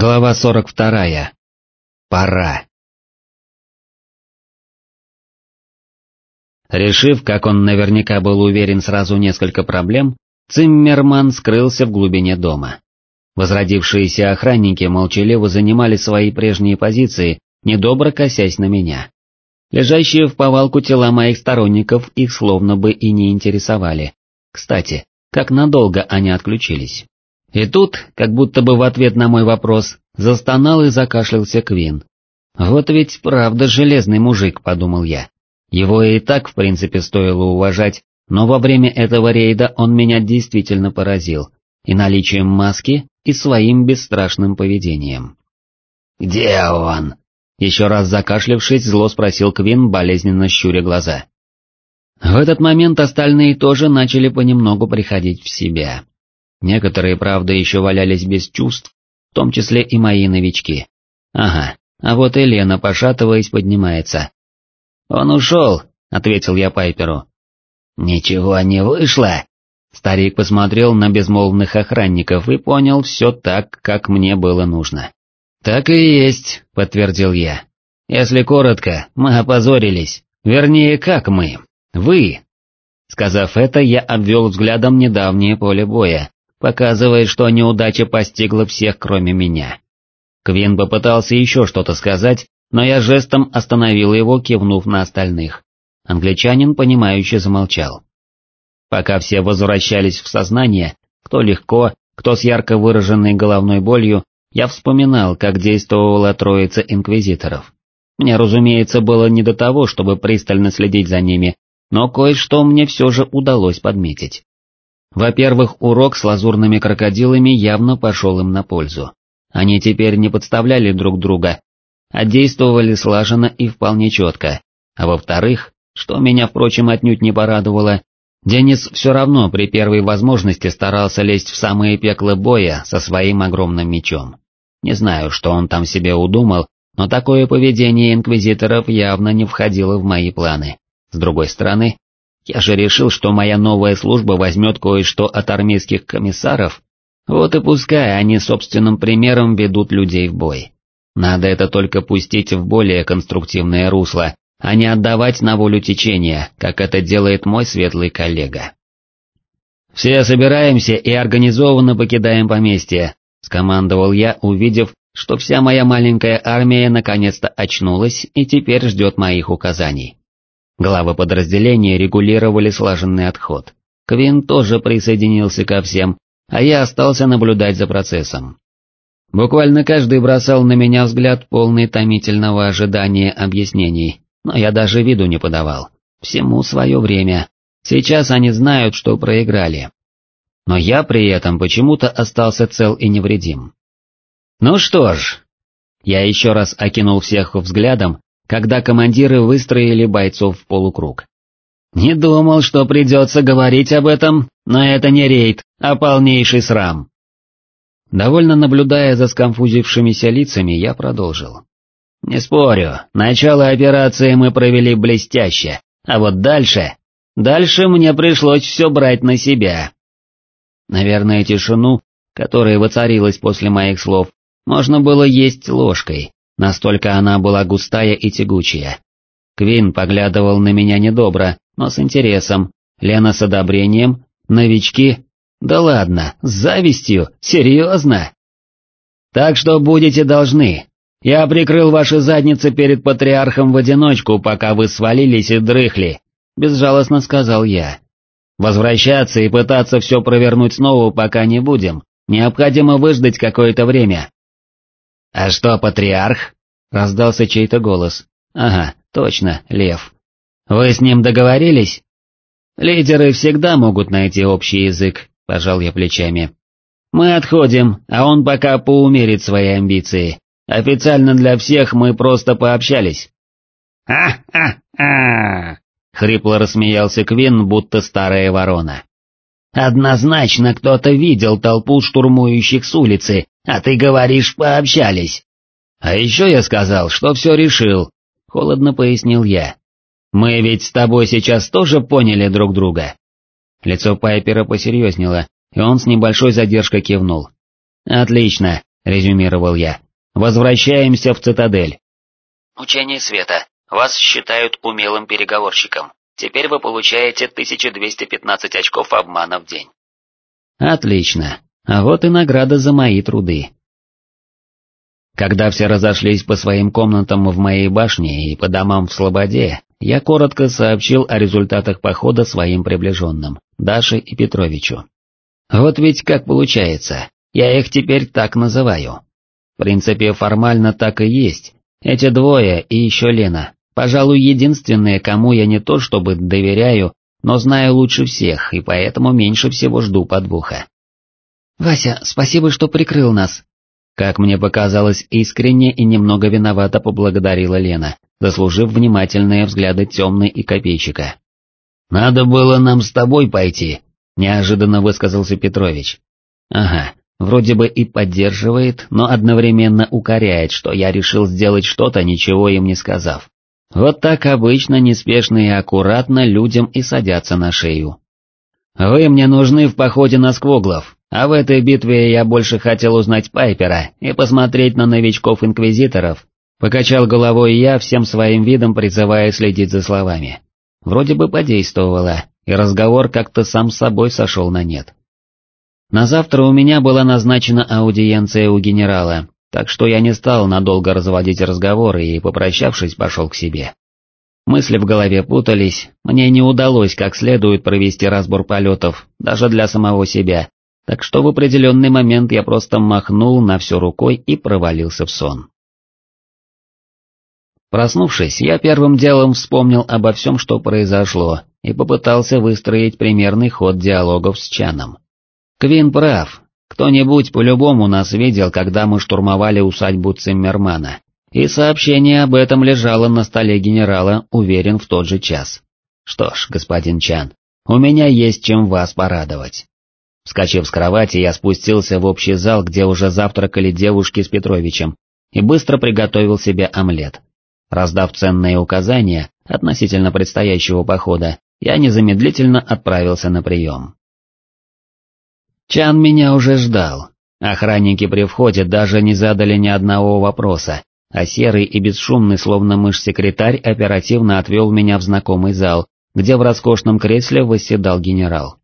Глава 42. Пора. Решив, как он наверняка был уверен сразу несколько проблем, Циммерман скрылся в глубине дома. Возродившиеся охранники молчаливо занимали свои прежние позиции, недобро косясь на меня. Лежащие в повалку тела моих сторонников их словно бы и не интересовали. Кстати, как надолго они отключились? И тут, как будто бы в ответ на мой вопрос, застонал и закашлялся Квин. Вот ведь правда железный мужик, подумал я. Его и так в принципе стоило уважать, но во время этого рейда он меня действительно поразил, и наличием маски, и своим бесстрашным поведением. «Где он?» Еще раз закашлявшись, зло спросил Квин, болезненно щуря глаза. В этот момент остальные тоже начали понемногу приходить в себя. Некоторые, правда, еще валялись без чувств, в том числе и мои новички. Ага, а вот и Лена, пошатываясь, поднимается. «Он ушел», — ответил я Пайперу. «Ничего не вышло?» Старик посмотрел на безмолвных охранников и понял все так, как мне было нужно. «Так и есть», — подтвердил я. «Если коротко, мы опозорились. Вернее, как мы? Вы». Сказав это, я обвел взглядом недавнее поле боя, показывая, что неудача постигла всех, кроме меня. Квин попытался еще что-то сказать, но я жестом остановил его, кивнув на остальных. Англичанин, понимающе замолчал. Пока все возвращались в сознание, кто легко, кто с ярко выраженной головной болью, я вспоминал, как действовала троица инквизиторов. Мне, разумеется, было не до того, чтобы пристально следить за ними, но кое-что мне все же удалось подметить. Во-первых, урок с лазурными крокодилами явно пошел им на пользу. Они теперь не подставляли друг друга, а действовали слаженно и вполне четко. А во-вторых, что меня, впрочем, отнюдь не порадовало, Денис все равно при первой возможности старался лезть в самые пеклы боя со своим огромным мечом. Не знаю, что он там себе удумал, но такое поведение инквизиторов явно не входило в мои планы. С другой стороны, я же решил, что моя новая служба возьмет кое-что от армейских комиссаров, вот и пускай они собственным примером ведут людей в бой. Надо это только пустить в более конструктивное русло, а не отдавать на волю течения, как это делает мой светлый коллега. «Все собираемся и организованно покидаем поместье», — скомандовал я, увидев, что вся моя маленькая армия наконец-то очнулась и теперь ждет моих указаний. Главы подразделения регулировали слаженный отход. Квин тоже присоединился ко всем, а я остался наблюдать за процессом. Буквально каждый бросал на меня взгляд полный томительного ожидания объяснений, но я даже виду не подавал. Всему свое время. Сейчас они знают, что проиграли. Но я при этом почему-то остался цел и невредим. Ну что ж, я еще раз окинул всех взглядом когда командиры выстроили бойцов в полукруг. «Не думал, что придется говорить об этом, но это не рейд, а полнейший срам». Довольно наблюдая за сконфузившимися лицами, я продолжил. «Не спорю, начало операции мы провели блестяще, а вот дальше... Дальше мне пришлось все брать на себя». Наверное, тишину, которая воцарилась после моих слов, можно было есть ложкой, Настолько она была густая и тягучая. Квин поглядывал на меня недобро, но с интересом, Лена с одобрением, новички... Да ладно, с завистью, серьезно? Так что будете должны. Я прикрыл ваши задницы перед патриархом в одиночку, пока вы свалились и дрыхли, безжалостно сказал я. Возвращаться и пытаться все провернуть снова пока не будем, необходимо выждать какое-то время. «А что, патриарх?» — раздался чей-то голос. «Ага, точно, Лев. Вы с ним договорились?» «Лидеры всегда могут найти общий язык», — пожал я плечами. «Мы отходим, а он пока поумерит свои амбиции. Официально для всех мы просто пообщались». «А-а-а!» — хрипло рассмеялся Квин, будто старая ворона. «Однозначно кто-то видел толпу штурмующих с улицы а ты говоришь, пообщались. А еще я сказал, что все решил, холодно пояснил я. Мы ведь с тобой сейчас тоже поняли друг друга. Лицо Пайпера посерьезнело, и он с небольшой задержкой кивнул. Отлично, резюмировал я. «Возвращаемся в цитадель». Учение света. Вас считают умелым переговорщиком. Теперь вы получаете 1215 очков обмана в день. Отлично. А вот и награда за мои труды. Когда все разошлись по своим комнатам в моей башне и по домам в Слободе, я коротко сообщил о результатах похода своим приближенным, Даше и Петровичу. Вот ведь как получается, я их теперь так называю. В принципе, формально так и есть. Эти двое и еще Лена, пожалуй, единственные, кому я не то чтобы доверяю, но знаю лучше всех и поэтому меньше всего жду подвоха. «Вася, спасибо, что прикрыл нас», как мне показалось, искренне и немного виновато поблагодарила Лена, заслужив внимательные взгляды темной и копейщика. «Надо было нам с тобой пойти», — неожиданно высказался Петрович. «Ага, вроде бы и поддерживает, но одновременно укоряет, что я решил сделать что-то, ничего им не сказав. Вот так обычно неспешно и аккуратно людям и садятся на шею. «Вы мне нужны в походе на Сквоглов, а в этой битве я больше хотел узнать Пайпера и посмотреть на новичков-инквизиторов», покачал головой я, всем своим видом призывая следить за словами. Вроде бы подействовало, и разговор как-то сам собой сошел на нет. На завтра у меня была назначена аудиенция у генерала, так что я не стал надолго разводить разговоры и, попрощавшись, пошел к себе. Мысли в голове путались, мне не удалось как следует провести разбор полетов, даже для самого себя, так что в определенный момент я просто махнул на все рукой и провалился в сон. Проснувшись, я первым делом вспомнил обо всем, что произошло, и попытался выстроить примерный ход диалогов с Чаном. Квин прав, кто-нибудь по-любому нас видел, когда мы штурмовали усадьбу Циммермана, и сообщение об этом лежало на столе генерала, уверен, в тот же час. Что ж, господин Чан, у меня есть чем вас порадовать. Вскочив с кровати, я спустился в общий зал, где уже завтракали девушки с Петровичем, и быстро приготовил себе омлет. Раздав ценные указания относительно предстоящего похода, я незамедлительно отправился на прием. Чан меня уже ждал. Охранники при входе даже не задали ни одного вопроса, а серый и бесшумный, словно мышь-секретарь, оперативно отвел меня в знакомый зал, где в роскошном кресле восседал генерал.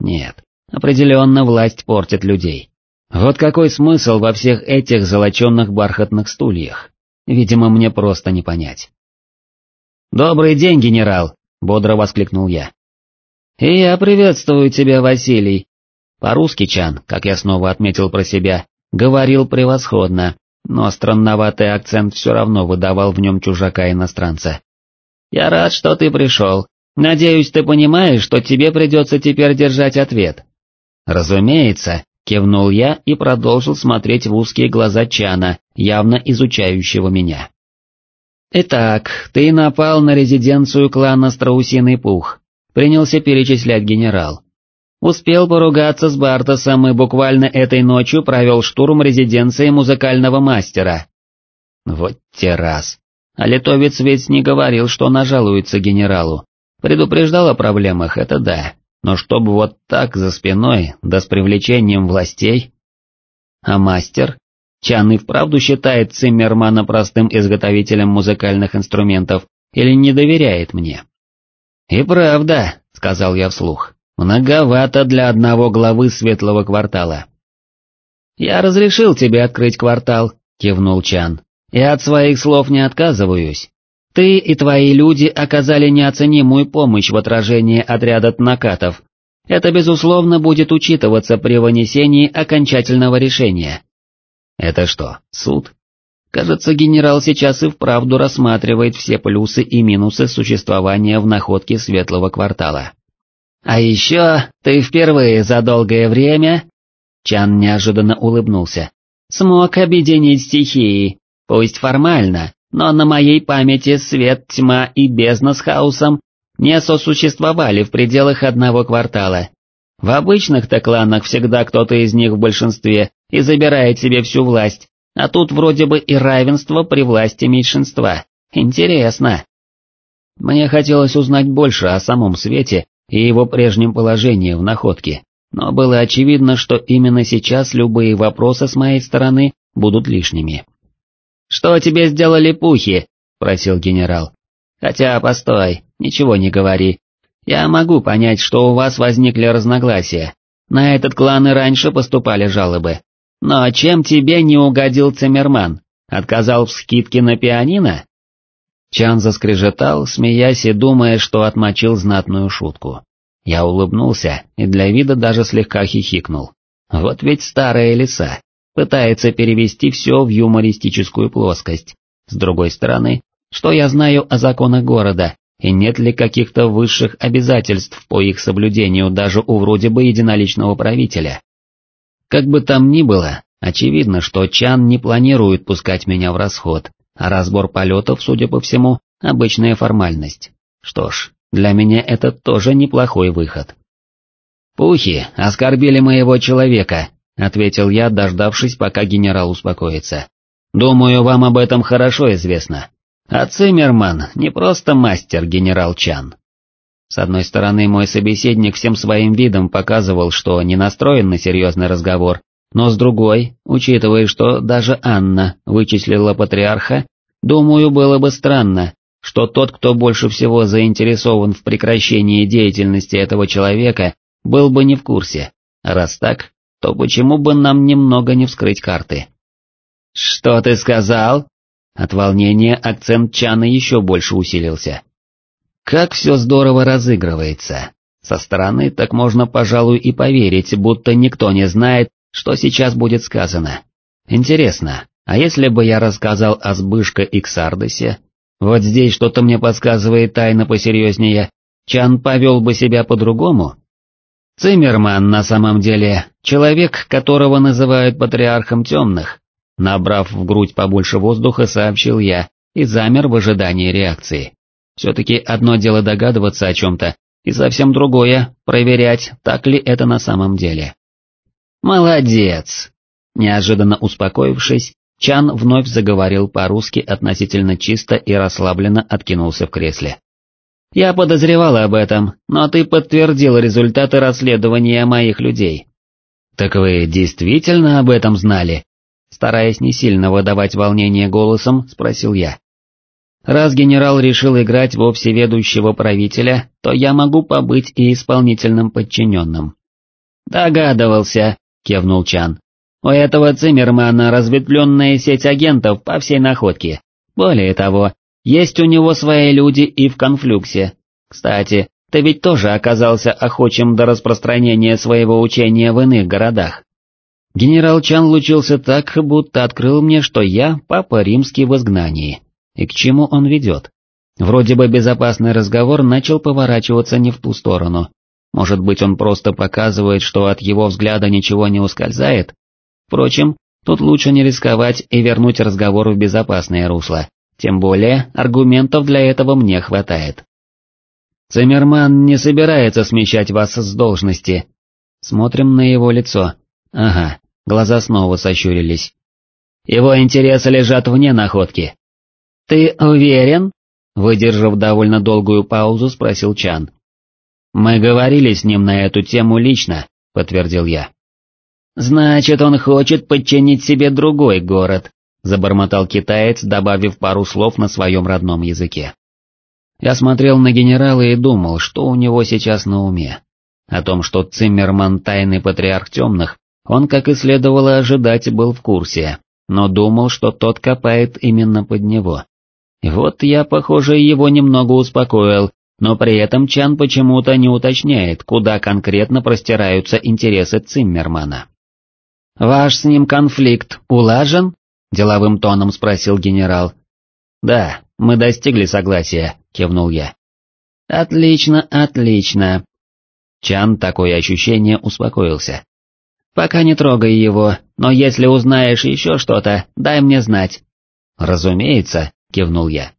Нет, Определенно власть портит людей. Вот какой смысл во всех этих золоченных бархатных стульях? Видимо, мне просто не понять. «Добрый день, генерал!» — бодро воскликнул я. «И я приветствую тебя, Василий!» По-русски Чан, как я снова отметил про себя, говорил превосходно, но странноватый акцент все равно выдавал в нем чужака-иностранца. «Я рад, что ты пришел. Надеюсь, ты понимаешь, что тебе придется теперь держать ответ. «Разумеется», — кивнул я и продолжил смотреть в узкие глаза Чана, явно изучающего меня. «Итак, ты напал на резиденцию клана Страусиный Пух», — принялся перечислять генерал. «Успел поругаться с Бартосом и буквально этой ночью провел штурм резиденции музыкального мастера». Вот те раз. А литовец ведь не говорил, что нажалуется генералу. Предупреждал о проблемах, это да, но чтобы вот так за спиной, да с привлечением властей... А мастер? Чан и вправду считает Циммермана простым изготовителем музыкальных инструментов или не доверяет мне? «И правда», — сказал я вслух, — «многовато для одного главы светлого квартала». «Я разрешил тебе открыть квартал», — кивнул Чан, — «и от своих слов не отказываюсь. Ты и твои люди оказали неоценимую помощь в отражении отряда накатов. Это безусловно будет учитываться при вынесении окончательного решения. Это что, суд? Кажется, генерал сейчас и вправду рассматривает все плюсы и минусы существования в находке светлого квартала. А еще ты впервые за долгое время... Чан неожиданно улыбнулся. Смог объединить стихии, пусть формально, но на моей памяти свет, тьма и бездна с хаосом не сосуществовали в пределах одного квартала. В обычных-то кланах всегда кто-то из них в большинстве и забирает себе всю власть, а тут вроде бы и равенство при власти меньшинства. Интересно. Мне хотелось узнать больше о самом свете и его прежнем положении в находке, но было очевидно, что именно сейчас любые вопросы с моей стороны будут лишними. «Что тебе сделали пухи?» — просил генерал. «Хотя, постой, ничего не говори. Я могу понять, что у вас возникли разногласия. На этот клан и раньше поступали жалобы. Но чем тебе не угодил Циммерман? Отказал в скидке на пианино?» Чан заскрежетал, смеясь и думая, что отмочил знатную шутку. Я улыбнулся и для вида даже слегка хихикнул. Вот ведь старая лиса, пытается перевести все в юмористическую плоскость. С другой стороны, что я знаю о законах города, и нет ли каких-то высших обязательств по их соблюдению даже у вроде бы единоличного правителя? Как бы там ни было, очевидно, что Чан не планирует пускать меня в расход, а разбор полетов, судя по всему, обычная формальность. Что ж, для меня это тоже неплохой выход. «Пухи оскорбили моего человека», — ответил я, дождавшись, пока генерал успокоится. «Думаю, вам об этом хорошо известно. А Циммерман не просто мастер, генерал Чан». С одной стороны, мой собеседник всем своим видом показывал, что не настроен на серьезный разговор, но с другой, учитывая, что даже Анна вычислила патриарха, думаю, было бы странно, что тот, кто больше всего заинтересован в прекращении деятельности этого человека, был бы не в курсе. Раз так, то почему бы нам немного не вскрыть карты? «Что ты сказал?» От волнения акцент Чана еще больше усилился. Как все здорово разыгрывается. Со стороны так можно, пожалуй, и поверить, будто никто не знает, что сейчас будет сказано. Интересно, а если бы я рассказал о Сбышка и Ксардосе? Вот здесь что-то мне подсказывает тайна посерьезнее. Чан повел бы себя по-другому? Циммерман на самом деле человек, которого называют патриархом темных. Набрав в грудь побольше воздуха, сообщил я и замер в ожидании реакции. Все-таки одно дело догадываться о чем-то, и совсем другое — проверять, так ли это на самом деле. «Молодец!» Неожиданно успокоившись, Чан вновь заговорил по-русски относительно чисто и расслабленно откинулся в кресле. «Я подозревал об этом, но ты подтвердил результаты расследования моих людей». «Так вы действительно об этом знали?» Стараясь не сильно выдавать волнение голосом, спросил я. «Раз генерал решил играть во всеведущего правителя, то я могу побыть и исполнительным подчиненным». «Догадывался», — кивнул Чан. «У этого Циммермана разветвленная сеть агентов по всей находке. Более того, есть у него свои люди и в конфлюксе. Кстати, ты ведь тоже оказался охочим до распространения своего учения в иных городах». Генерал Чан лучился так, будто открыл мне, что я папа римский в изгнании. И к чему он ведет? Вроде бы безопасный разговор начал поворачиваться не в ту сторону, может быть, он просто показывает, что от его взгляда ничего не ускользает? Впрочем, тут лучше не рисковать и вернуть разговор в безопасное русло, тем более аргументов для этого мне хватает. Циммерман не собирается смещать вас с должности. Смотрим на его лицо. Ага, глаза снова сощурились. Его интересы лежат вне находки. Ты уверен? Выдержав довольно долгую паузу, спросил Чан. «Мы говорили с ним на эту тему лично», — подтвердил я. «Значит, он хочет подчинить себе другой город», — забормотал китаец, добавив пару слов на своем родном языке. Я смотрел на генерала и думал, что у него сейчас на уме. О том, что Циммерман тайный патриарх темных, он, как и следовало ожидать, был в курсе, но думал, что тот копает именно под него. Вот я, похоже, его немного успокоил, но при этом Чан почему-то не уточняет, куда конкретно простираются интересы Циммермана. «Ваш с ним конфликт улажен?» — деловым тоном спросил генерал. «Да, мы достигли согласия», — кивнул я. «Отлично, отлично». Чан, такое ощущение, успокоился. «Пока не трогай его, но если узнаешь еще что-то, дай мне знать». «Разумеется», — кивнул я.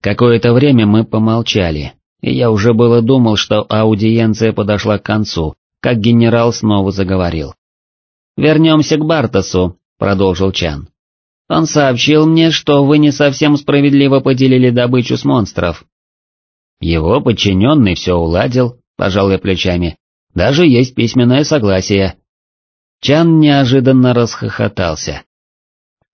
Какое-то время мы помолчали, и я уже было думал, что аудиенция подошла к концу, как генерал снова заговорил. «Вернемся к Бартасу», — продолжил Чан. «Он сообщил мне, что вы не совсем справедливо поделили добычу с монстров». Его подчиненный все уладил, пожал я плечами. Даже есть письменное согласие. Чан неожиданно расхохотался.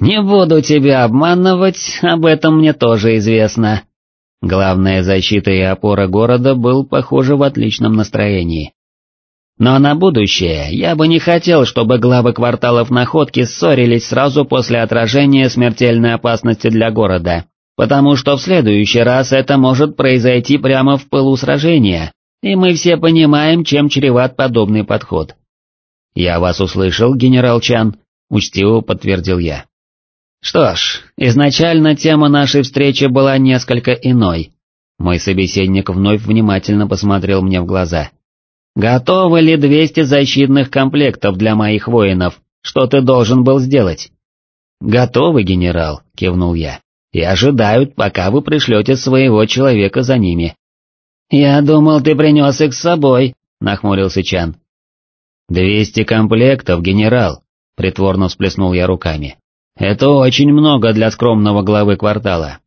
«Не буду тебя обманывать, об этом мне тоже известно». Главная защита и опора города был, похоже, в отличном настроении. Но на будущее я бы не хотел, чтобы главы кварталов находки ссорились сразу после отражения смертельной опасности для города, потому что в следующий раз это может произойти прямо в пылу сражения, и мы все понимаем, чем чреват подобный подход. «Я вас услышал, генерал Чан», — учтиво подтвердил я. Что ж, изначально тема нашей встречи была несколько иной. Мой собеседник вновь внимательно посмотрел мне в глаза. Готовы ли 200 защитных комплектов для моих воинов? Что ты должен был сделать? Готовы, генерал, кивнул я. И ожидают, пока вы пришлете своего человека за ними. Я думал, ты принес их с собой, нахмурился Чан. «Двести комплектов, генерал», — притворно всплеснул я руками. Это очень много для скромного главы квартала.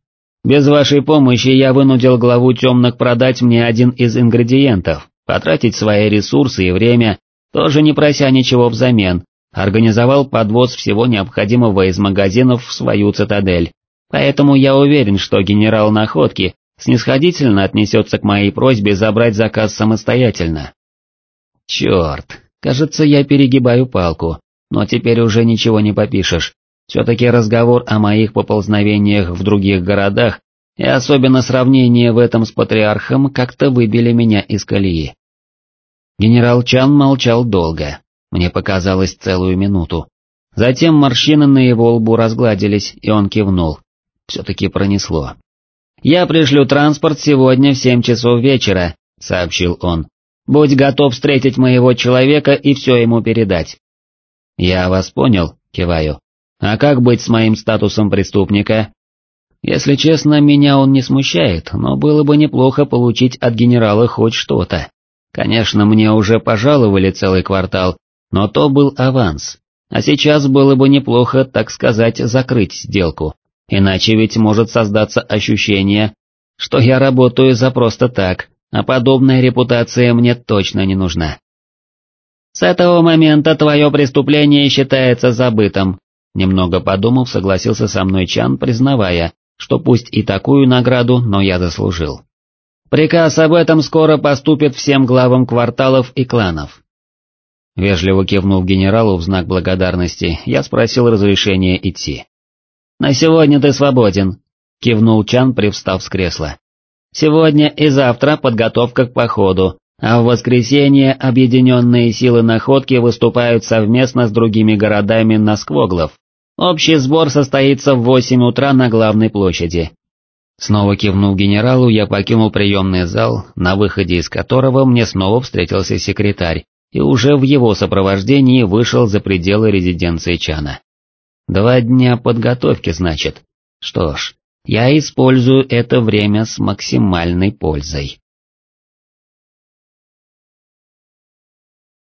Без вашей помощи я вынудил главу темных продать мне один из ингредиентов, потратить свои ресурсы и время, тоже не прося ничего взамен, организовал подвоз всего необходимого из магазинов в свою цитадель. Поэтому я уверен, что генерал Находки снисходительно отнесется к моей просьбе забрать заказ самостоятельно. Черт, кажется, я перегибаю палку, но теперь уже ничего не попишешь. Все-таки разговор о моих поползновениях в других городах и особенно сравнение в этом с патриархом как-то выбили меня из колеи. Генерал Чан молчал долго, мне показалось целую минуту. Затем морщины на его лбу разгладились, и он кивнул. Все-таки пронесло. «Я пришлю транспорт сегодня в семь часов вечера», — сообщил он. «Будь готов встретить моего человека и все ему передать». «Я вас понял», — киваю. А как быть с моим статусом преступника? Если честно, меня он не смущает, но было бы неплохо получить от генерала хоть что-то. Конечно, мне уже пожаловали целый квартал, но то был аванс. А сейчас было бы неплохо, так сказать, закрыть сделку. Иначе ведь может создаться ощущение, что я работаю за просто так, а подобная репутация мне точно не нужна. С этого момента твое преступление считается забытым, Немного подумав, согласился со мной Чан, признавая, что пусть и такую награду, но я заслужил. Приказ об этом скоро поступит всем главам кварталов и кланов. Вежливо кивнув генералу в знак благодарности, я спросил разрешения идти. «На сегодня ты свободен», — кивнул Чан, привстав с кресла. «Сегодня и завтра подготовка к походу, а в воскресенье объединенные силы находки выступают совместно с другими городами на Сквоглов, Общий сбор состоится в восемь утра на главной площади. Снова кивнув генералу, я покинул приемный зал, на выходе из которого мне снова встретился секретарь, и уже в его сопровождении вышел за пределы резиденции Чана. Два дня подготовки, значит. Что ж, я использую это время с максимальной пользой.